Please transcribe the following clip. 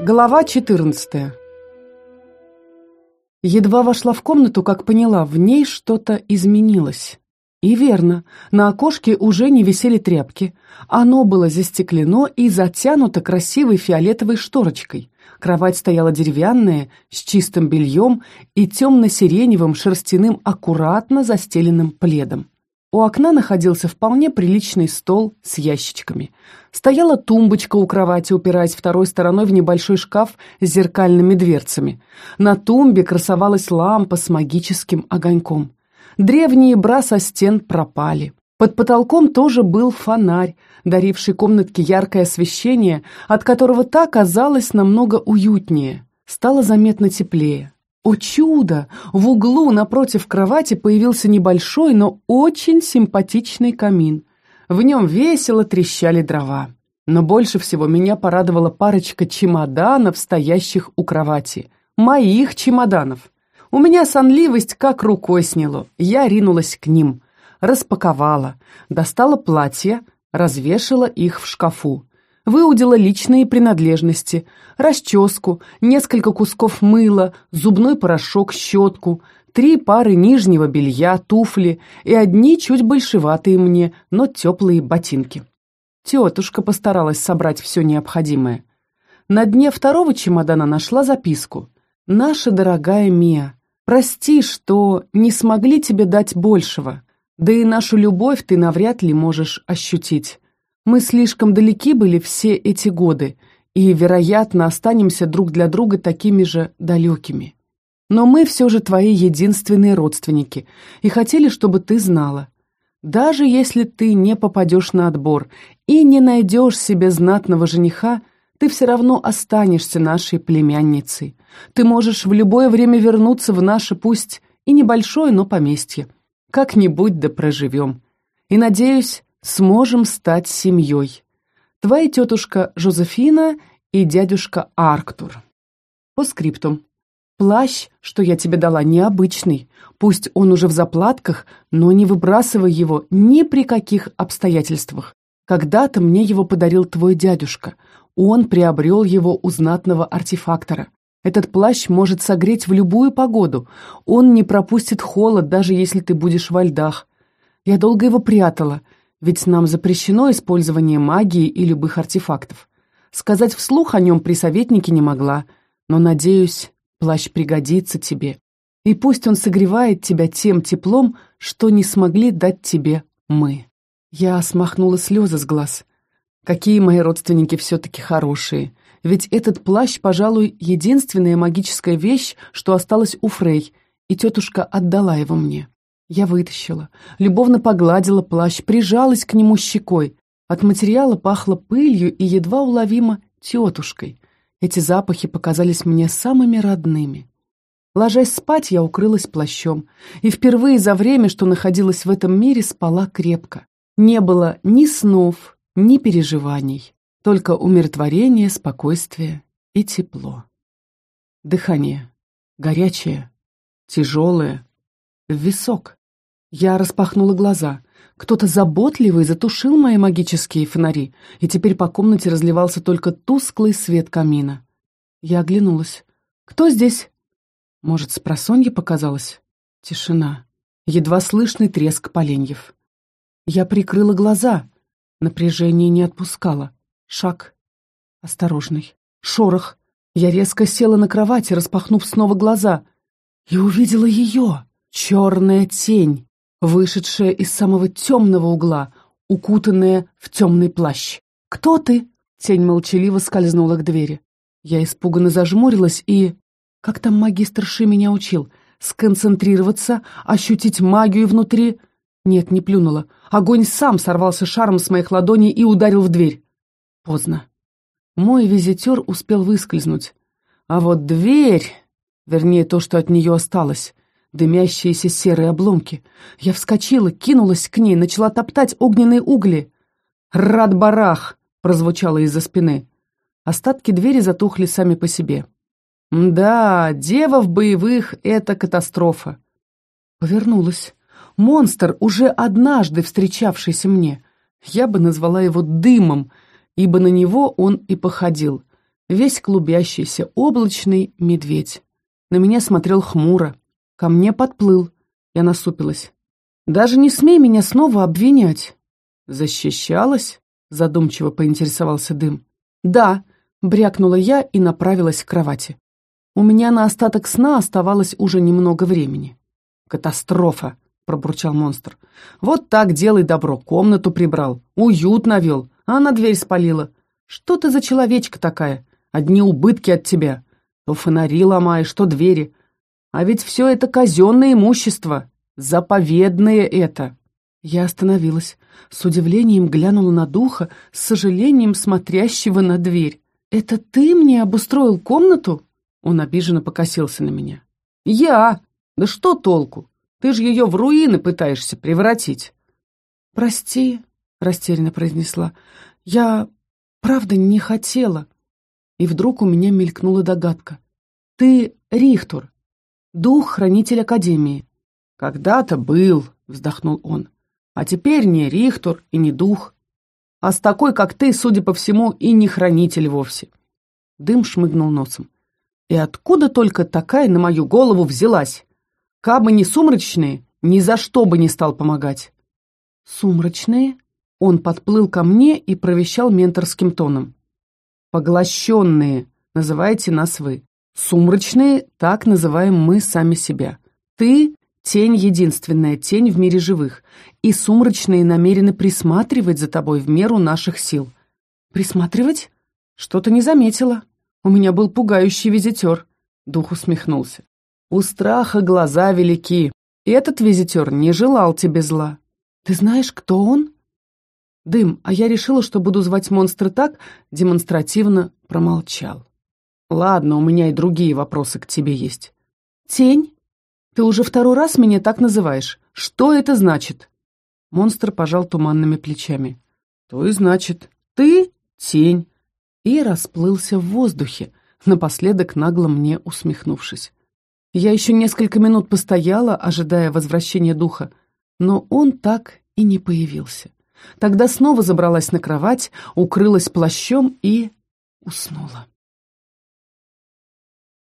Глава 14 Едва вошла в комнату, как поняла, в ней что-то изменилось. И верно, на окошке уже не висели тряпки. Оно было застеклено и затянуто красивой фиолетовой шторочкой. Кровать стояла деревянная, с чистым бельем и темно-сиреневым шерстяным аккуратно застеленным пледом. У окна находился вполне приличный стол с ящичками. Стояла тумбочка у кровати, упираясь второй стороной в небольшой шкаф с зеркальными дверцами. На тумбе красовалась лампа с магическим огоньком. Древние бра со стен пропали. Под потолком тоже был фонарь, даривший комнатке яркое освещение, от которого та казалась намного уютнее. Стало заметно теплее. О чудо! В углу напротив кровати появился небольшой, но очень симпатичный камин. В нем весело трещали дрова. Но больше всего меня порадовала парочка чемоданов, стоящих у кровати. Моих чемоданов. У меня сонливость как рукой сняло. Я ринулась к ним. Распаковала. Достала платья, развешала их в шкафу выудила личные принадлежности, расческу, несколько кусков мыла, зубной порошок, щетку, три пары нижнего белья, туфли и одни чуть большеватые мне, но теплые ботинки. Тетушка постаралась собрать все необходимое. На дне второго чемодана нашла записку. «Наша дорогая Мия, прости, что не смогли тебе дать большего, да и нашу любовь ты навряд ли можешь ощутить. Мы слишком далеки были все эти годы и, вероятно, останемся друг для друга такими же далекими. Но мы все же твои единственные родственники и хотели, чтобы ты знала. Даже если ты не попадешь на отбор и не найдешь себе знатного жениха, ты все равно останешься нашей племянницей. Ты можешь в любое время вернуться в наше, пусть и небольшое, но поместье. Как-нибудь да проживем. И, надеюсь, сможем стать семьей. Твоя тетушка Жозефина и дядюшка Арктур. По скриптум. Плащ, что я тебе дала, необычный. Пусть он уже в заплатках, но не выбрасывай его ни при каких обстоятельствах. Когда-то мне его подарил твой дядюшка. Он приобрел его у знатного артефактора. Этот плащ может согреть в любую погоду. Он не пропустит холод, даже если ты будешь во льдах. Я долго его прятала — ведь нам запрещено использование магии и любых артефактов. Сказать вслух о нем при советнике не могла, но, надеюсь, плащ пригодится тебе. И пусть он согревает тебя тем теплом, что не смогли дать тебе мы. Я смахнула слезы с глаз. Какие мои родственники все-таки хорошие. Ведь этот плащ, пожалуй, единственная магическая вещь, что осталась у Фрей, и тетушка отдала его мне. Я вытащила, любовно погладила плащ, прижалась к нему щекой. От материала пахло пылью и едва уловимо тетушкой. Эти запахи показались мне самыми родными. Ложась спать, я укрылась плащом, и впервые за время, что находилась в этом мире, спала крепко. Не было ни снов, ни переживаний, только умиротворение, спокойствие и тепло. Дыхание. Горячее, тяжелое, в висок. Я распахнула глаза. Кто-то заботливый затушил мои магические фонари, и теперь по комнате разливался только тусклый свет камина. Я оглянулась. «Кто здесь?» Может, с просонья показалось? Тишина. Едва слышный треск поленьев. Я прикрыла глаза. Напряжение не отпускало. Шаг. Осторожный. Шорох. Я резко села на кровати, распахнув снова глаза. И увидела ее. Черная тень вышедшая из самого темного угла, укутанная в темный плащ. «Кто ты?» Тень молчаливо скользнула к двери. Я испуганно зажмурилась и... Как там магистр Ши меня учил? Сконцентрироваться, ощутить магию внутри... Нет, не плюнула. Огонь сам сорвался шаром с моих ладоней и ударил в дверь. Поздно. Мой визитер успел выскользнуть. А вот дверь, вернее, то, что от нее осталось, дымящиеся серые обломки. Я вскочила, кинулась к ней, начала топтать огненные угли. «Рад-барах!» — прозвучало из-за спины. Остатки двери затухли сами по себе. «Да, дева в боевых — это катастрофа!» Повернулась. Монстр, уже однажды встречавшийся мне. Я бы назвала его дымом, ибо на него он и походил. весь клубящийся, облачный медведь. На меня смотрел хмуро, ко мне подплыл. Я насупилась. «Даже не смей меня снова обвинять!» «Защищалась?» — задумчиво поинтересовался дым. «Да», — брякнула я и направилась к кровати. У меня на остаток сна оставалось уже немного времени. «Катастрофа!» — пробурчал монстр. «Вот так делай добро, комнату прибрал, уют навел, а на дверь спалила. Что ты за человечка такая? Одни убытки от тебя. То фонари ломаешь, то двери. А ведь все это казенное имущество, заповедное это». Я остановилась, с удивлением глянула на духа, с сожалением смотрящего на дверь. «Это ты мне обустроил комнату?» Он обиженно покосился на меня. «Я? Да что толку? Ты же ее в руины пытаешься превратить». «Прости», — растерянно произнесла, — «я правда не хотела». И вдруг у меня мелькнула догадка. «Ты Рихтур, дух-хранитель Академии». «Когда-то был», — вздохнул он. А теперь не Рихтур и не дух. А с такой, как ты, судя по всему, и не хранитель вовсе. Дым шмыгнул носом. И откуда только такая на мою голову взялась? Кабы не сумрачные, ни за что бы не стал помогать. Сумрачные? Он подплыл ко мне и провещал менторским тоном. Поглощенные, называйте нас вы. Сумрачные, так называем мы сами себя. Ты Тень — единственная тень в мире живых, и сумрачные намерены присматривать за тобой в меру наших сил. Присматривать? Что-то не заметила. У меня был пугающий визитер. Дух усмехнулся. У страха глаза велики. И этот визитер не желал тебе зла. Ты знаешь, кто он? Дым, а я решила, что буду звать монстра так, демонстративно промолчал. Ладно, у меня и другие вопросы к тебе есть. Тень? Ты уже второй раз меня так называешь. Что это значит?» Монстр пожал туманными плечами. «То и значит, ты — тень». И расплылся в воздухе, напоследок нагло мне усмехнувшись. Я еще несколько минут постояла, ожидая возвращения духа, но он так и не появился. Тогда снова забралась на кровать, укрылась плащом и уснула.